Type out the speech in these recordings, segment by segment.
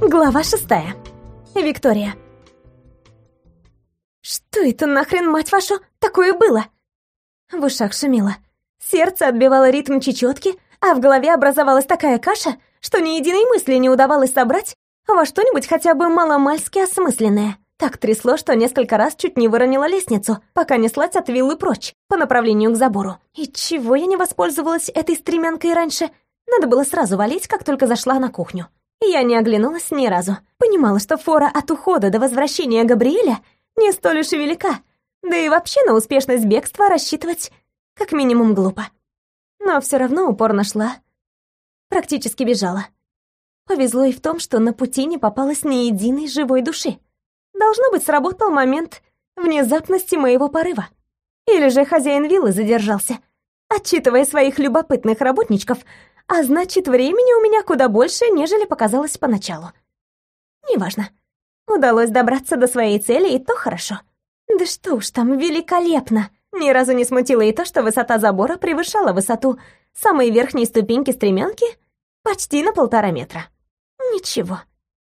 Глава шестая. Виктория. Что это нахрен, мать вашу, такое было? В ушах шумело. Сердце отбивало ритм чечетки, а в голове образовалась такая каша, что ни единой мысли не удавалось собрать во что-нибудь хотя бы маломальски осмысленное. Так трясло, что несколько раз чуть не выронила лестницу, пока неслась от виллы прочь, по направлению к забору. И чего я не воспользовалась этой стремянкой раньше? Надо было сразу валить, как только зашла на кухню. Я не оглянулась ни разу. Понимала, что фора от ухода до возвращения Габриэля не столь уж и велика. Да и вообще на успешность бегства рассчитывать как минимум глупо. Но все равно упорно шла. Практически бежала. Повезло и в том, что на пути не попалось ни единой живой души. Должно быть, сработал момент внезапности моего порыва. Или же хозяин виллы задержался, отчитывая своих любопытных работничков, а значит, времени у меня куда больше, нежели показалось поначалу. Неважно. Удалось добраться до своей цели, и то хорошо. Да что уж там, великолепно. Ни разу не смутило и то, что высота забора превышала высоту самой верхней ступеньки стремянки почти на полтора метра. Ничего.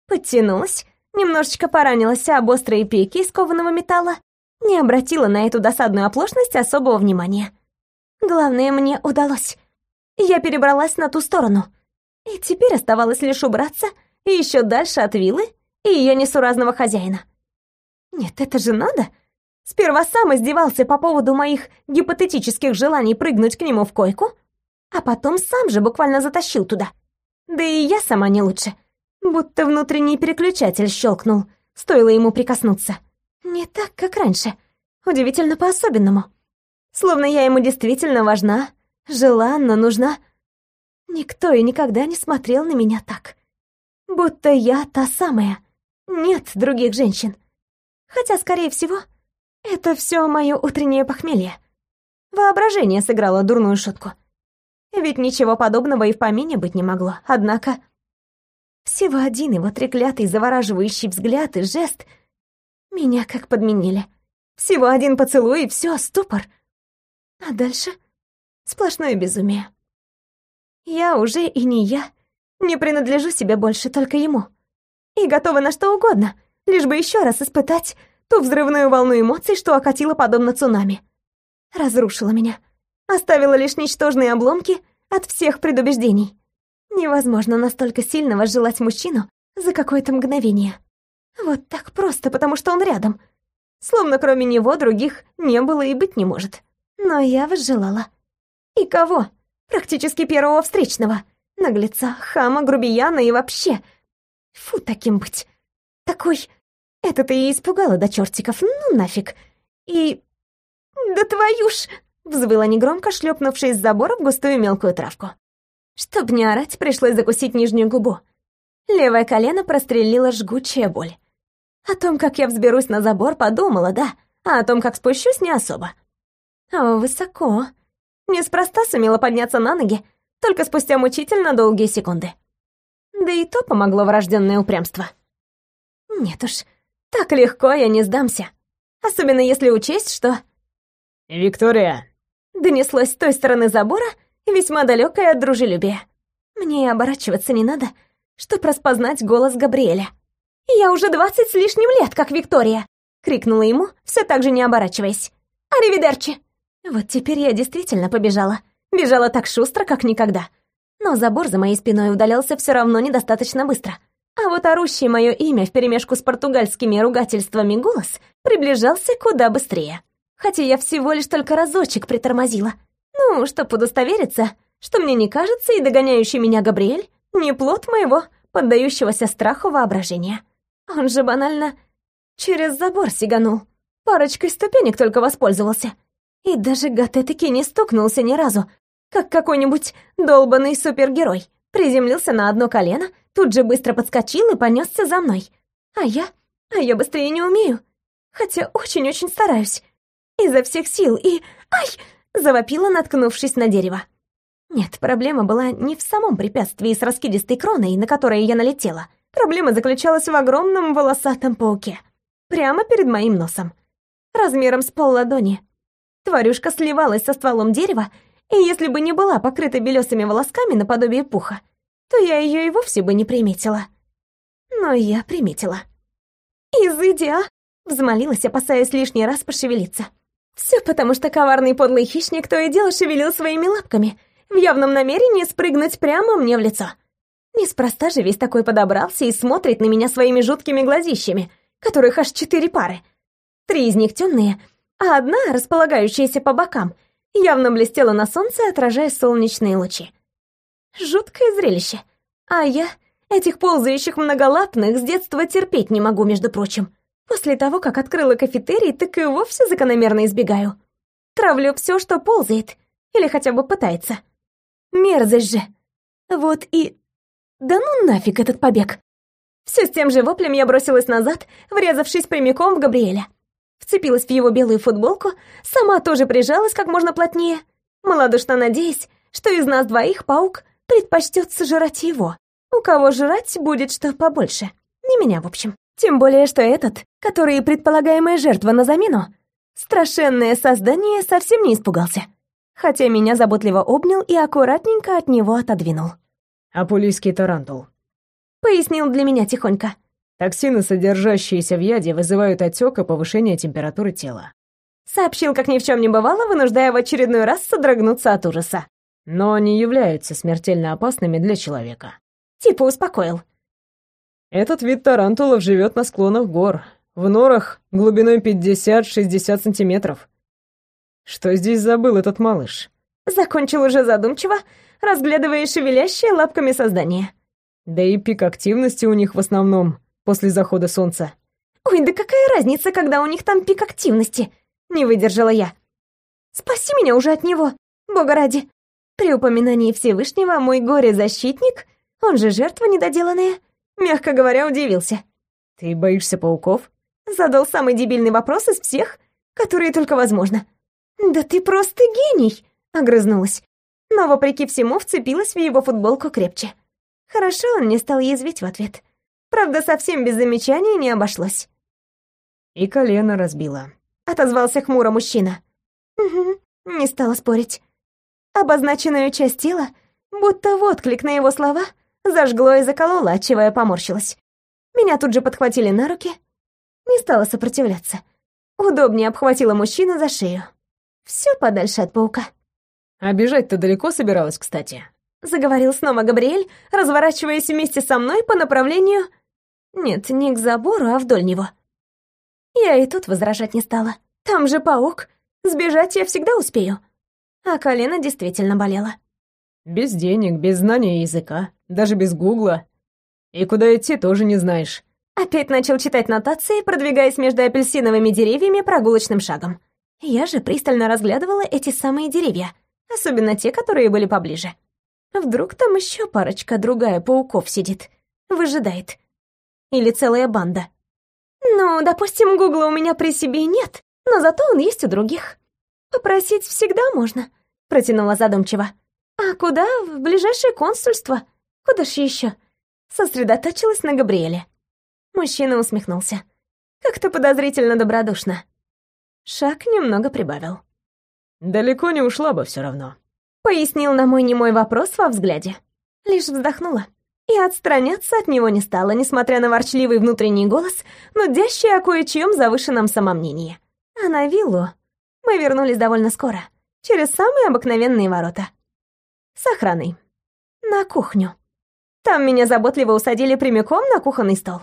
Подтянулась, немножечко поранилась об острые пики из кованого металла, не обратила на эту досадную оплошность особого внимания. Главное, мне удалось. Я перебралась на ту сторону. И теперь оставалось лишь убраться еще дальше от виллы и ее несуразного хозяина. Нет, это же надо. Сперва сам издевался по поводу моих гипотетических желаний прыгнуть к нему в койку, а потом сам же буквально затащил туда. Да и я сама не лучше. Будто внутренний переключатель щелкнул, стоило ему прикоснуться. Не так, как раньше. Удивительно по-особенному. Словно я ему действительно важна, желанна, нужна. Никто и никогда не смотрел на меня так. Будто я та самая. Нет других женщин. Хотя, скорее всего, это все мое утреннее похмелье. Воображение сыграло дурную шутку. Ведь ничего подобного и в помине быть не могло. Однако всего один его треклятый завораживающий взгляд и жест меня как подменили. Всего один поцелуй и все, ступор. А дальше сплошное безумие. Я уже и не я, не принадлежу себе больше, только ему. И готова на что угодно, лишь бы еще раз испытать ту взрывную волну эмоций, что окатила подобно цунами. Разрушила меня. Оставила лишь ничтожные обломки от всех предубеждений. Невозможно настолько сильно возжелать мужчину за какое-то мгновение. Вот так просто, потому что он рядом. Словно кроме него других не было и быть не может. Но я возжелала. И кого? Практически первого встречного. Наглеца, хама, грубияна и вообще. Фу, таким быть. Такой... Это-то и испугало до чертиков, ну нафиг. И... Да твою ж... Взвыла негромко, шлепнувшись с забора в густую мелкую травку. Чтоб не орать, пришлось закусить нижнюю губу. Левое колено прострелила жгучая боль. О том, как я взберусь на забор, подумала, да, а о том, как спущусь, не особо. О, высоко. Неспроста сумела подняться на ноги, только спустя мучительно долгие секунды. Да и то помогло врожденное упрямство. Нет уж, так легко я не сдамся. Особенно если учесть, что... «Виктория!» Донеслось с той стороны забора, весьма далекое от дружелюбия. Мне оборачиваться не надо, чтобы распознать голос Габриэля. «Я уже двадцать с лишним лет, как Виктория!» — крикнула ему, все так же не оборачиваясь. «Аривидерчи!» Вот теперь я действительно побежала. Бежала так шустро, как никогда. Но забор за моей спиной удалялся все равно недостаточно быстро. А вот орущий мое имя вперемешку с португальскими ругательствами голос приближался куда быстрее. Хотя я всего лишь только разочек притормозила. Ну, чтоб удостовериться, что мне не кажется, и догоняющий меня Габриэль не плод моего, поддающегося страху воображения. Он же банально через забор сиганул. Парочкой ступенек только воспользовался. И даже гад не стукнулся ни разу, как какой-нибудь долбанный супергерой. Приземлился на одно колено, тут же быстро подскочил и понесся за мной. А я? А я быстрее не умею. Хотя очень-очень стараюсь. Изо всех сил и... Ай! Завопила, наткнувшись на дерево. Нет, проблема была не в самом препятствии с раскидистой кроной, на которое я налетела. Проблема заключалась в огромном волосатом пауке. Прямо перед моим носом. Размером с полладони. Тварюшка сливалась со стволом дерева, и если бы не была покрыта белесыми волосками наподобие пуха, то я ее и вовсе бы не приметила. но я приметила. «Изыди, а!» — взмолилась, опасаясь лишний раз пошевелиться. Все потому, что коварный подлый хищник то и дело шевелил своими лапками, в явном намерении спрыгнуть прямо мне в лицо. Неспроста же весь такой подобрался и смотрит на меня своими жуткими глазищами, которых аж четыре пары. Три из них темные, а одна, располагающаяся по бокам, явно блестела на солнце, отражая солнечные лучи. Жуткое зрелище. А я этих ползающих многолапных с детства терпеть не могу, между прочим. После того, как открыла кафетерий, так и вовсе закономерно избегаю. Травлю все, что ползает, или хотя бы пытается. Мерзость же. Вот и... Да ну нафиг этот побег. Все с тем же воплем я бросилась назад, врезавшись прямиком в Габриэля. Вцепилась в его белую футболку, сама тоже прижалась как можно плотнее, малодушно надеясь, что из нас двоих паук предпочтет сожрать его. У кого жрать будет что побольше. Не меня, в общем. Тем более, что этот, который предполагаемая жертва на замену, страшенное создание совсем не испугался. Хотя меня заботливо обнял и аккуратненько от него отодвинул. Апулийский тарантул. Пояснил для меня тихонько. Токсины, содержащиеся в яде, вызывают отек и повышение температуры тела. Сообщил, как ни в чем не бывало, вынуждая в очередной раз содрогнуться от ужаса. Но они не являются смертельно опасными для человека. Типа успокоил. Этот вид тарантулов живет на склонах гор, в норах глубиной 50-60 сантиметров. Что здесь забыл этот малыш? Закончил уже задумчиво, разглядывая шевелящие лапками создание. Да и пик активности у них в основном после захода солнца. Ой, да какая разница, когда у них там пик активности? Не выдержала я. Спаси меня уже от него, бога ради. При упоминании Всевышнего мой горе-защитник, он же жертва недоделанная, Мягко говоря, удивился. «Ты боишься пауков?» Задал самый дебильный вопрос из всех, которые только возможно. «Да ты просто гений!» — огрызнулась. Но, вопреки всему, вцепилась в его футболку крепче. Хорошо он не стал язвить в ответ. Правда, совсем без замечаний не обошлось. «И колено разбила», — отозвался хмуро мужчина. «Угу», — не стала спорить. Обозначенную часть тела, будто в отклик на его слова — Зажгло и закололо, отчего я поморщилась. Меня тут же подхватили на руки. Не стала сопротивляться. Удобнее обхватила мужчину за шею. Все подальше от паука. «А бежать-то далеко собиралась, кстати?» Заговорил снова Габриэль, разворачиваясь вместе со мной по направлению... Нет, не к забору, а вдоль него. Я и тут возражать не стала. Там же паук. Сбежать я всегда успею. А колено действительно болело. Без денег, без знания языка, даже без гугла. И куда идти тоже не знаешь. Опять начал читать нотации, продвигаясь между апельсиновыми деревьями прогулочным шагом. Я же пристально разглядывала эти самые деревья, особенно те, которые были поближе. Вдруг там еще парочка другая пауков сидит, выжидает. Или целая банда. Ну, допустим, гугла у меня при себе нет, но зато он есть у других. Попросить всегда можно, протянула задумчиво. «А куда? В ближайшее консульство. Куда ж еще?» Сосредоточилась на Габриэле. Мужчина усмехнулся. Как-то подозрительно добродушно. Шаг немного прибавил. «Далеко не ушла бы все равно», — пояснил на мой немой вопрос во взгляде. Лишь вздохнула. И отстраняться от него не стала, несмотря на ворчливый внутренний голос, нудящий о кое-чьем завышенном самомнении. А на виллу мы вернулись довольно скоро, через самые обыкновенные ворота с охраной. На кухню. Там меня заботливо усадили прямиком на кухонный стол.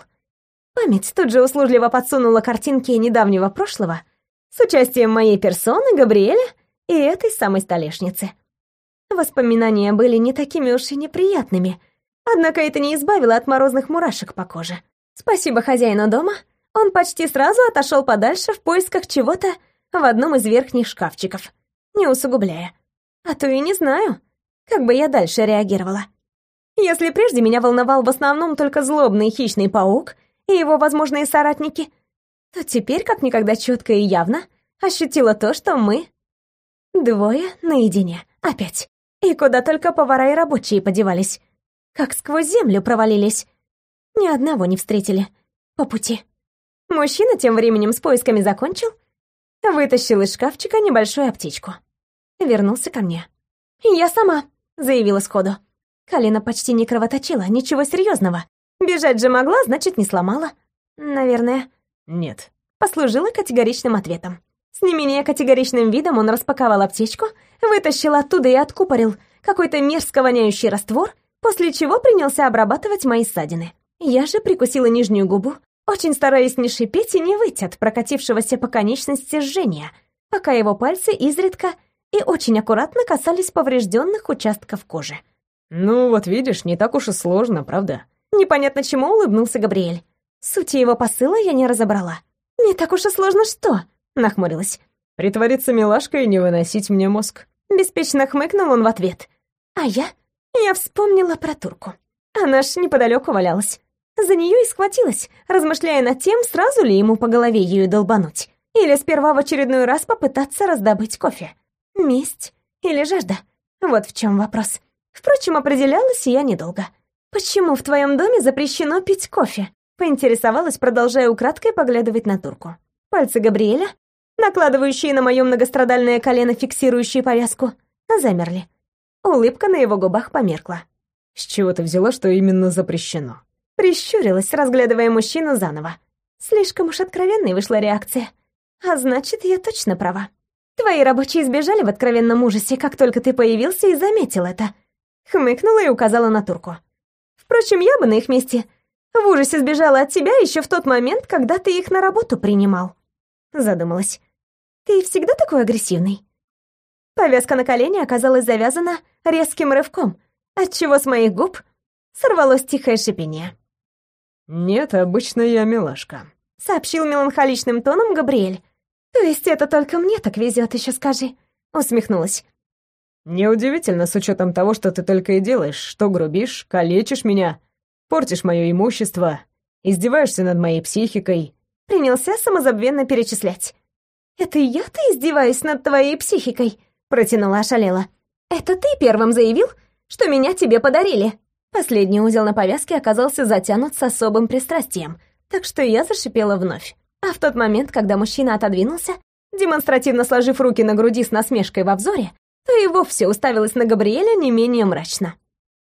Память тут же услужливо подсунула картинки недавнего прошлого с участием моей персоны, Габриэля и этой самой столешницы. Воспоминания были не такими уж и неприятными, однако это не избавило от морозных мурашек по коже. Спасибо хозяину дома, он почти сразу отошел подальше в поисках чего-то в одном из верхних шкафчиков, не усугубляя. А то и не знаю, как бы я дальше реагировала? Если прежде меня волновал в основном только злобный хищный паук и его возможные соратники, то теперь, как никогда четко и явно, ощутила то, что мы двое наедине, опять. И куда только повара и рабочие подевались. Как сквозь землю провалились. Ни одного не встретили по пути. Мужчина тем временем с поисками закончил, вытащил из шкафчика небольшую аптечку. Вернулся ко мне. «Я сама», заявила сходу. Колено почти не кровоточило, ничего серьезного. Бежать же могла, значит, не сломала. Наверное. Нет. Послужила категоричным ответом. С не менее категоричным видом он распаковал аптечку, вытащил оттуда и откупорил какой-то мерзко воняющий раствор, после чего принялся обрабатывать мои ссадины. Я же прикусила нижнюю губу, очень стараясь не шипеть и не выть от прокатившегося по конечности жжения, пока его пальцы изредка и очень аккуратно касались поврежденных участков кожи. «Ну вот видишь, не так уж и сложно, правда?» Непонятно чему улыбнулся Габриэль. Сути его посыла я не разобрала. «Не так уж и сложно что?» — нахмурилась. «Притвориться милашкой и не выносить мне мозг». Беспечно хмыкнул он в ответ. А я? Я вспомнила про турку. Она ж неподалеку валялась. За нее и схватилась, размышляя над тем, сразу ли ему по голове ее долбануть. Или сперва в очередной раз попытаться раздобыть кофе. Месть или жажда? Вот в чем вопрос. Впрочем, определялась я недолго. «Почему в твоем доме запрещено пить кофе?» Поинтересовалась, продолжая украдкой поглядывать на турку. Пальцы Габриэля, накладывающие на мое многострадальное колено фиксирующую повязку, замерли. Улыбка на его губах померкла. «С чего ты взяла, что именно запрещено?» Прищурилась, разглядывая мужчину заново. Слишком уж откровенной вышла реакция. А значит, я точно права. Твои рабочие сбежали в откровенном ужасе, как только ты появился и заметил это. Хмыкнула и указала на турку. Впрочем, я бы на их месте в ужасе сбежала от тебя еще в тот момент, когда ты их на работу принимал. Задумалась. Ты всегда такой агрессивный? Повязка на колене оказалась завязана резким рывком, отчего с моих губ сорвалось тихое шипение. «Нет, обычно я милашка», — сообщил меланхоличным тоном Габриэль. «То есть это только мне так везет, еще скажи?» — усмехнулась. Неудивительно, с учетом того, что ты только и делаешь, что грубишь, калечишь меня, портишь мое имущество, издеваешься над моей психикой. Принялся самозабвенно перечислять. «Это я-то издеваюсь над твоей психикой?» Протянула ошалела. «Это ты первым заявил, что меня тебе подарили?» Последний узел на повязке оказался затянут с особым пристрастием, так что я зашипела вновь. А в тот момент, когда мужчина отодвинулся, демонстративно сложив руки на груди с насмешкой во взоре, то и вовсе уставилась на Габриэля не менее мрачно,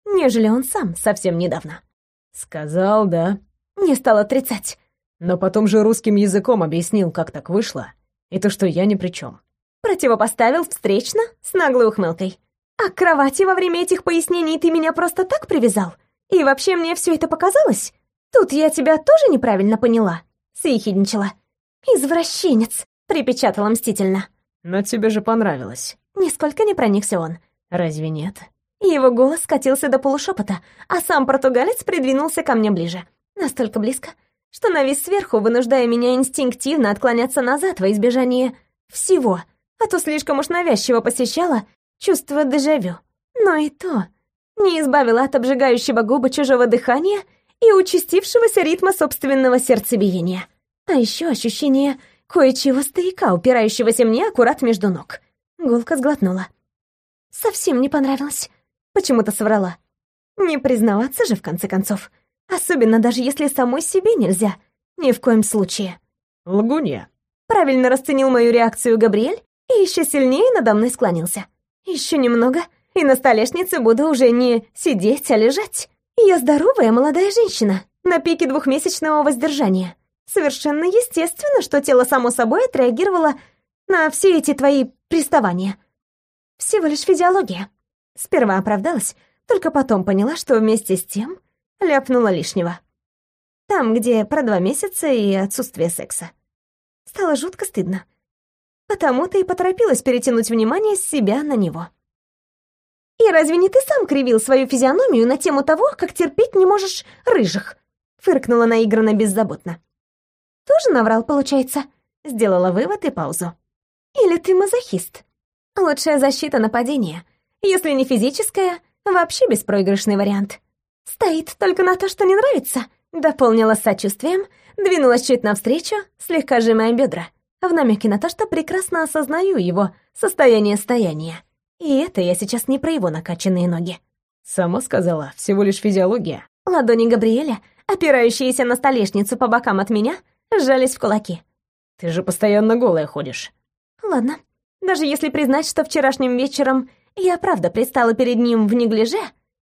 нежели он сам совсем недавно. «Сказал, да?» Не стал отрицать. Но потом же русским языком объяснил, как так вышло, и то, что я ни при чем. Противопоставил встречно с наглой ухмылкой. «А к кровати во время этих пояснений ты меня просто так привязал? И вообще мне все это показалось? Тут я тебя тоже неправильно поняла?» Съехидничала. «Извращенец», — припечатала мстительно. «Но тебе же понравилось». Нисколько не проникся он. Разве нет? Его голос скатился до полушепота, а сам португалец придвинулся ко мне ближе. Настолько близко, что навис сверху, вынуждая меня инстинктивно отклоняться назад во избежание всего, а то слишком уж навязчиво посещало чувство дежавю. Но и то не избавило от обжигающего губы чужого дыхания и участившегося ритма собственного сердцебиения. А еще ощущение кое-чего старика, упирающегося мне аккурат между ног. Гулка сглотнула. Совсем не понравилось. Почему-то соврала. Не признаваться же, в конце концов. Особенно даже если самой себе нельзя. Ни в коем случае. Лгунья. Правильно расценил мою реакцию Габриэль и еще сильнее надо мной склонился. Еще немного, и на столешнице буду уже не сидеть, а лежать. Я здоровая молодая женщина, на пике двухмесячного воздержания. Совершенно естественно, что тело само собой отреагировало на все эти твои приставания. Всего лишь физиология. Сперва оправдалась, только потом поняла, что вместе с тем ляпнула лишнего. Там, где про два месяца и отсутствие секса. Стало жутко стыдно. Потому-то и поторопилась перетянуть внимание с себя на него. «И разве не ты сам кривил свою физиономию на тему того, как терпеть не можешь рыжих?» Фыркнула наигранно беззаботно. «Тоже наврал, получается?» Сделала вывод и паузу. Или ты мазохист? Лучшая защита нападения. Если не физическая, вообще беспроигрышный вариант. Стоит только на то, что не нравится. Дополнила сочувствием, двинулась чуть навстречу, слегка сжимая бедра, в намеке на то, что прекрасно осознаю его состояние стояния. И это я сейчас не про его накачанные ноги. Сама сказала, всего лишь физиология. Ладони Габриэля, опирающиеся на столешницу по бокам от меня, сжались в кулаки. Ты же постоянно голая ходишь. Ладно, даже если признать, что вчерашним вечером я правда предстала перед ним в неглиже,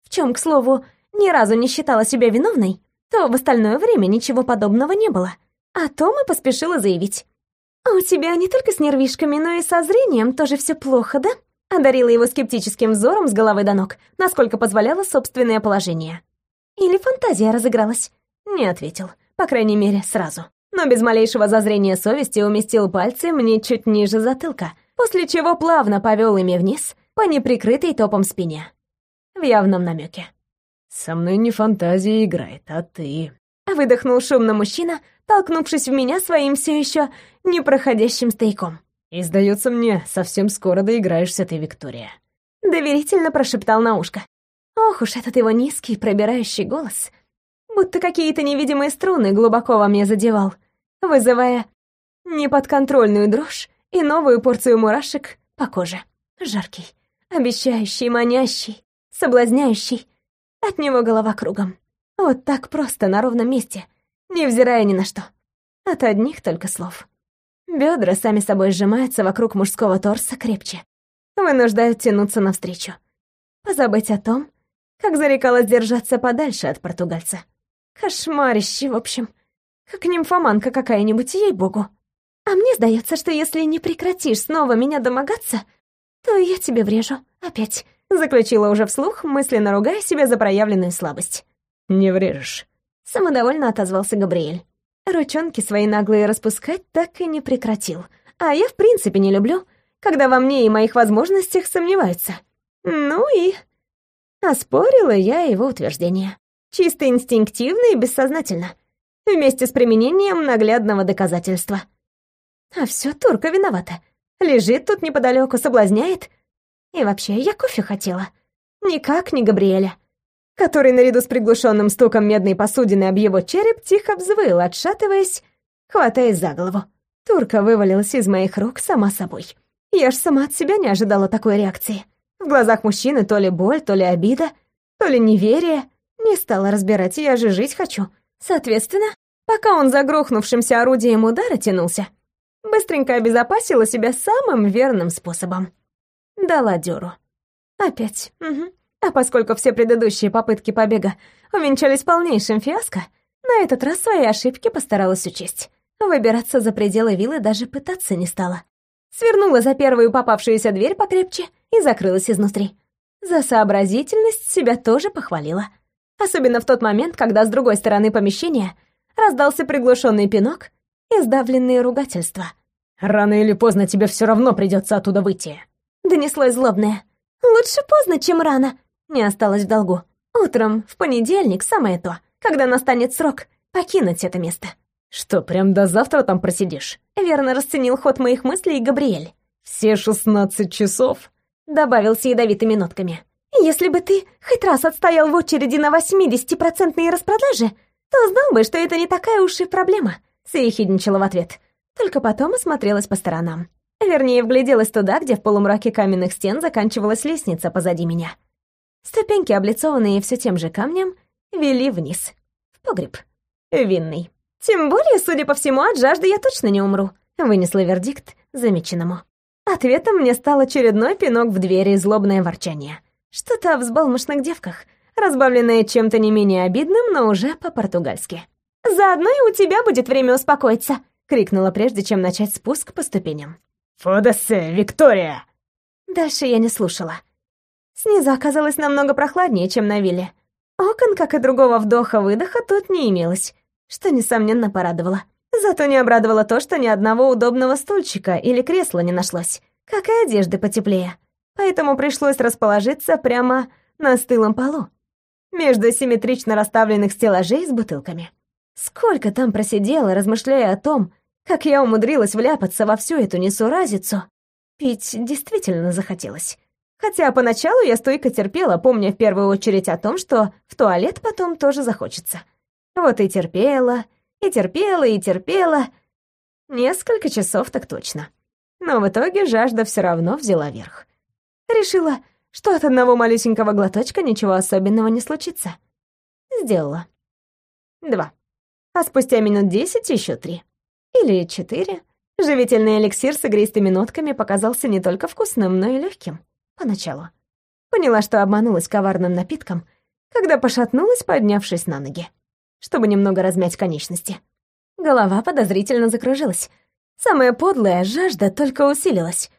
в чем, к слову, ни разу не считала себя виновной, то в остальное время ничего подобного не было. А Том и поспешила заявить. «А «У тебя не только с нервишками, но и со зрением тоже все плохо, да?» Одарила его скептическим взором с головы до ног, насколько позволяло собственное положение. «Или фантазия разыгралась?» Не ответил, по крайней мере, сразу. Но без малейшего зазрения совести уместил пальцы мне чуть ниже затылка, после чего плавно повел ими вниз по неприкрытой топом спине. В явном намеке. «Со мной не фантазия играет, а ты...» Выдохнул шумно мужчина, толкнувшись в меня своим все еще непроходящим стояком. «И сдается мне, совсем скоро доиграешься ты, Виктория». Доверительно прошептал на ушко. Ох уж этот его низкий, пробирающий голос. Будто какие-то невидимые струны глубоко во мне задевал, вызывая неподконтрольную дрожь и новую порцию мурашек по коже. Жаркий, обещающий, манящий, соблазняющий. От него голова кругом. Вот так просто, на ровном месте, невзирая ни на что. От одних только слов. Бедра сами собой сжимаются вокруг мужского торса крепче. Вынуждают тянуться навстречу. Позабыть о том, как зарекалась держаться подальше от португальца. Кошмарище, в общем. Как нимфоманка какая-нибудь, ей-богу. А мне сдается, что если не прекратишь снова меня домогаться, то я тебе врежу. Опять. Заключила уже вслух, мысленно ругая себя за проявленную слабость. «Не врежешь», — самодовольно отозвался Габриэль. Ручонки свои наглые распускать так и не прекратил. А я в принципе не люблю, когда во мне и моих возможностях сомневаются. Ну и... Оспорила я его утверждение. Чисто инстинктивно и бессознательно. Вместе с применением наглядного доказательства. А все турка виновата. Лежит тут неподалеку, соблазняет. И вообще, я кофе хотела. Никак не Габриэля который наряду с приглушенным стуком медной посудины об его череп тихо взвыл, отшатываясь, хватаясь за голову. Турка вывалилась из моих рук сама собой. Я ж сама от себя не ожидала такой реакции. В глазах мужчины то ли боль, то ли обида, то ли неверие. Не стала разбирать, я же жить хочу. Соответственно, пока он за грохнувшимся орудием удара тянулся, быстренько обезопасила себя самым верным способом. Дала дёру. Опять. Угу. А поскольку все предыдущие попытки побега увенчались полнейшим фиаско, на этот раз свои ошибки постаралась учесть. Выбираться за пределы виллы даже пытаться не стала. Свернула за первую попавшуюся дверь покрепче и закрылась изнутри. За сообразительность себя тоже похвалила. Особенно в тот момент, когда с другой стороны помещения раздался приглушенный пинок и сдавленные ругательства. «Рано или поздно тебе все равно придется оттуда выйти», — донеслось злобное. «Лучше поздно, чем рано», не осталось в долгу. Утром, в понедельник, самое то, когда настанет срок покинуть это место. «Что, прям до завтра там просидишь?» Верно расценил ход моих мыслей Габриэль. «Все шестнадцать часов?» Добавил с ядовитыми нотками. «Если бы ты хоть раз отстоял в очереди на 80-процентные распродажи, то знал бы, что это не такая уж и проблема», — съехидничала в ответ. Только потом осмотрелась по сторонам. Вернее, вгляделась туда, где в полумраке каменных стен заканчивалась лестница позади меня. Ступеньки, облицованные все тем же камнем, вели вниз, в погреб. Винный. Тем более, судя по всему, от жажды я точно не умру, вынесла вердикт замеченному. Ответом мне стал очередной пинок в двери и злобное ворчание. Что-то о взбалмошных девках, разбавленное чем-то не менее обидным, но уже по-португальски. «Заодно и у тебя будет время успокоиться!» — крикнула, прежде чем начать спуск по ступеням. «Фодесе, Виктория!» Дальше я не слушала. Снизу оказалось намного прохладнее, чем на вилле. Окон, как и другого вдоха-выдоха, тут не имелось, что, несомненно, порадовало. Зато не обрадовало то, что ни одного удобного стульчика или кресла не нашлось, как и одежды потеплее. Поэтому пришлось расположиться прямо на стылом полу, между симметрично расставленных стеллажей с бутылками. Сколько там просидела, размышляя о том, как я умудрилась вляпаться во всю эту несуразицу, пить действительно захотелось. Хотя поначалу я стойко терпела, помня в первую очередь о том, что в туалет потом тоже захочется. Вот и терпела, и терпела, и терпела. Несколько часов так точно. Но в итоге жажда все равно взяла верх. Решила, что от одного малюсенького глоточка ничего особенного не случится. Сделала. Два. А спустя минут десять еще три. Или четыре. Живительный эликсир с игристыми нотками показался не только вкусным, но и легким. Поначалу. Поняла, что обманулась коварным напитком, когда пошатнулась, поднявшись на ноги. чтобы немного размять конечности. Голова подозрительно закружилась. Самая подлая жажда только усилилась.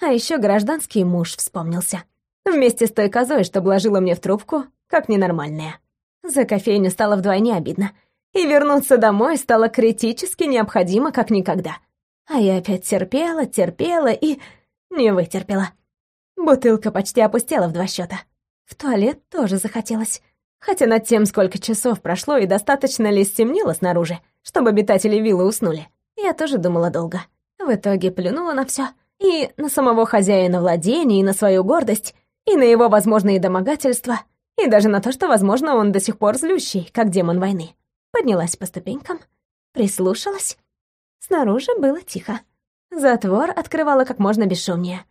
А еще гражданский муж вспомнился. Вместе с той козой, что блажила мне в трубку, как ненормальная. За кофейню стало вдвойне обидно. И вернуться домой стало критически необходимо, как никогда. А я опять терпела, терпела и... не вытерпела. Бутылка почти опустела в два счета. В туалет тоже захотелось. Хотя над тем, сколько часов прошло и достаточно ли стемнело снаружи, чтобы обитатели виллы уснули, я тоже думала долго. В итоге плюнула на все И на самого хозяина владения, и на свою гордость, и на его возможные домогательства, и даже на то, что, возможно, он до сих пор злющий, как демон войны. Поднялась по ступенькам, прислушалась. Снаружи было тихо. Затвор открывала как можно бесшумнее.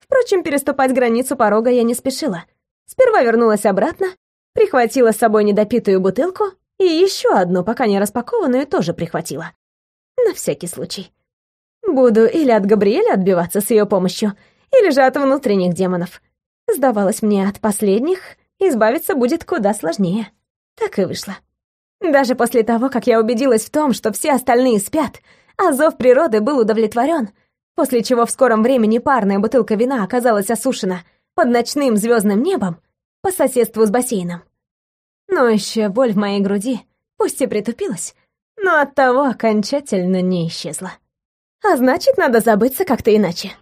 Впрочем, переступать границу порога я не спешила. Сперва вернулась обратно, прихватила с собой недопитую бутылку и еще одну, пока не распакованную, тоже прихватила. На всякий случай. Буду или от Габриэля отбиваться с ее помощью, или же от внутренних демонов. Сдавалось мне, от последних избавиться будет куда сложнее. Так и вышло. Даже после того, как я убедилась в том, что все остальные спят, а зов природы был удовлетворен, после чего в скором времени парная бутылка вина оказалась осушена под ночным звездным небом по соседству с бассейном. Но еще боль в моей груди, пусть и притупилась, но оттого окончательно не исчезла. А значит, надо забыться как-то иначе.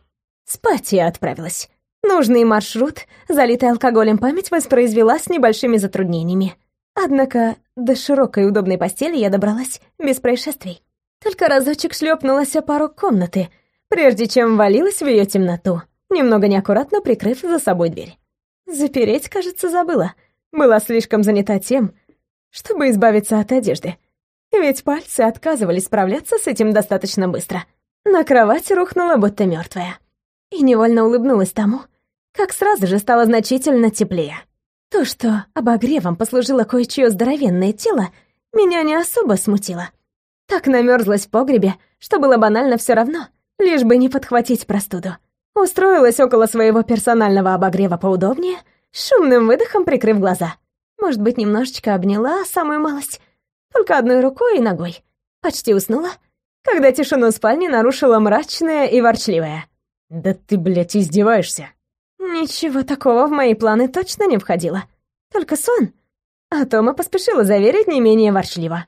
Спать я отправилась. Нужный маршрут, залитый алкоголем память, воспроизвела с небольшими затруднениями. Однако до широкой удобной постели я добралась без происшествий. Только разочек шлепнулась о порог комнаты, прежде чем валилась в ее темноту, немного неаккуратно прикрыв за собой дверь. Запереть, кажется, забыла. Была слишком занята тем, чтобы избавиться от одежды. Ведь пальцы отказывались справляться с этим достаточно быстро. На кровать рухнула, будто мертвая. И невольно улыбнулась тому, как сразу же стало значительно теплее. То, что обогревом послужило кое-чье здоровенное тело, меня не особо смутило. Так намерзлась в погребе, что было банально все равно, лишь бы не подхватить простуду. Устроилась около своего персонального обогрева поудобнее, шумным выдохом прикрыв глаза. Может быть, немножечко обняла самую малость, только одной рукой и ногой. Почти уснула, когда тишину спальни нарушила мрачная и ворчливая. «Да ты, блядь, издеваешься!» Ничего такого в мои планы точно не входило. Только сон. А Тома поспешила заверить не менее ворчливо.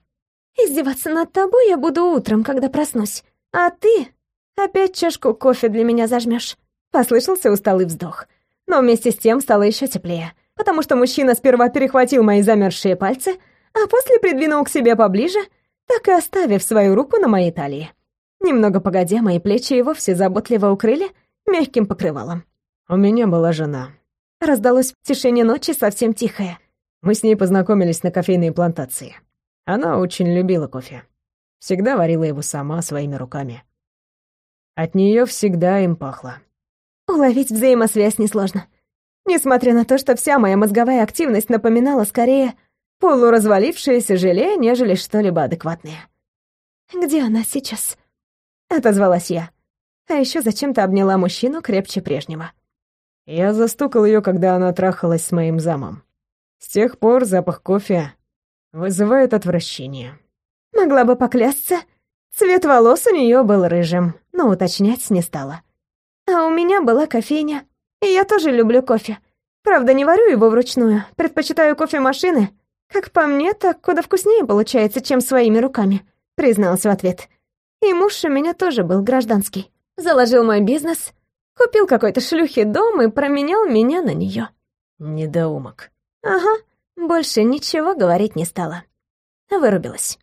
«Издеваться над тобой я буду утром, когда проснусь. А ты опять чашку кофе для меня зажмешь. Послышался усталый вздох. Но вместе с тем стало еще теплее, потому что мужчина сперва перехватил мои замерзшие пальцы, а после придвинул к себе поближе, так и оставив свою руку на моей талии. Немного погодя, мои плечи и вовсе заботливо укрыли мягким покрывалом. «У меня была жена». Раздалось в тишине ночи совсем тихое. Мы с ней познакомились на кофейной плантации. Она очень любила кофе. Всегда варила его сама, своими руками. От нее всегда им пахло. Уловить взаимосвязь несложно. Несмотря на то, что вся моя мозговая активность напоминала скорее полуразвалившееся желе, нежели что-либо адекватное. «Где она сейчас?» — отозвалась я. А еще зачем-то обняла мужчину крепче прежнего. Я застукал ее, когда она трахалась с моим замом. С тех пор запах кофе вызывает отвращение. Могла бы поклясться, цвет волос у нее был рыжим, но уточнять не стала. А у меня была кофейня, и я тоже люблю кофе. Правда, не варю его вручную, предпочитаю кофемашины «Как по мне, так куда вкуснее получается, чем своими руками», — призналась в ответ. «И муж у меня тоже был гражданский. Заложил мой бизнес, купил какой-то шлюхи дом и променял меня на нее. Недоумок. Ага, больше ничего говорить не стала. Вырубилась.